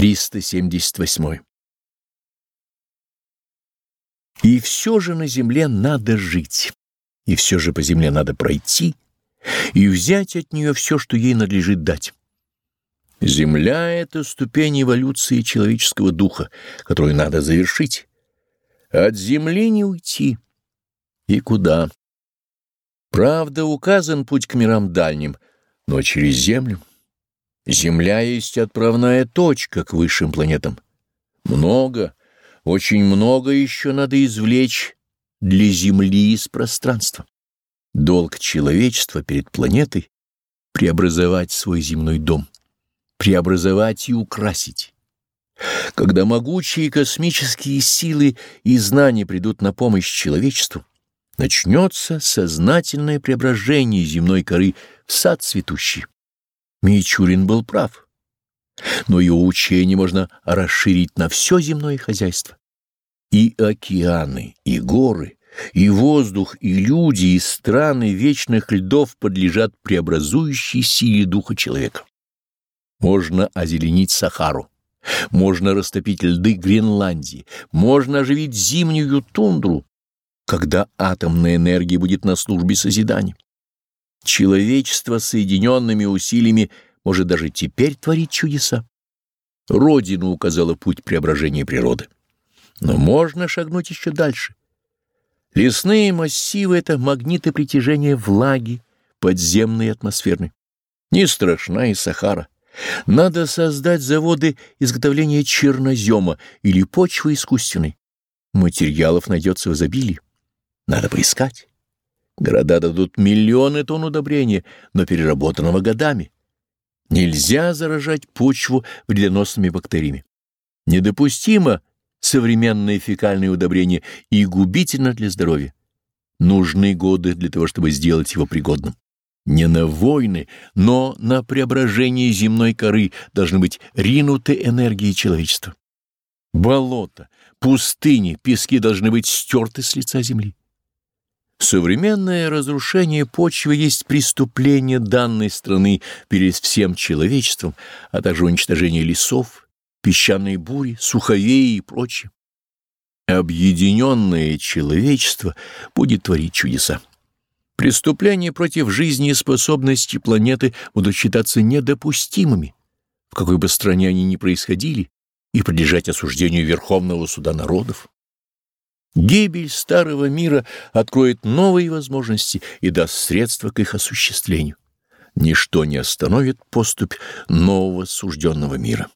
378. И все же на земле надо жить, и все же по земле надо пройти, и взять от нее все, что ей надлежит дать. Земля — это ступень эволюции человеческого духа, которую надо завершить. От земли не уйти. И куда? Правда, указан путь к мирам дальним, но через землю. Земля есть отправная точка к высшим планетам. Много, очень много еще надо извлечь для Земли из пространства. Долг человечества перед планетой — преобразовать свой земной дом, преобразовать и украсить. Когда могучие космические силы и знания придут на помощь человечеству, начнется сознательное преображение земной коры в сад цветущий. Мичурин был прав. Но его учение можно расширить на все земное хозяйство. И океаны, и горы, и воздух, и люди, и страны вечных льдов подлежат преобразующей силе духа человека. Можно озеленить Сахару, можно растопить льды Гренландии, можно оживить зимнюю тундру, когда атомная энергия будет на службе созидания. Человечество соединенными усилиями может даже теперь творить чудеса. Родина указала путь преображения природы. Но можно шагнуть еще дальше. Лесные массивы — это магниты притяжения влаги, подземной и атмосферной. Не страшна и Сахара. Надо создать заводы изготовления чернозема или почвы искусственной. Материалов найдется в изобилии. Надо поискать. Города дадут миллионы тонн удобрения, но переработанного годами. Нельзя заражать почву вредоносными бактериями. Недопустимо современное фекальное удобрение и губительно для здоровья. Нужны годы для того, чтобы сделать его пригодным. Не на войны, но на преображение земной коры должны быть ринуты энергии человечества. Болота, пустыни, пески должны быть стерты с лица земли. Современное разрушение почвы есть преступление данной страны перед всем человечеством, а также уничтожение лесов, песчаные бури, суховеи и прочее. Объединенное человечество будет творить чудеса. Преступления против жизни и способности планеты будут считаться недопустимыми, в какой бы стране они ни происходили, и подлежать осуждению Верховного Суда народов. Гибель старого мира откроет новые возможности и даст средства к их осуществлению. Ничто не остановит поступь нового сужденного мира.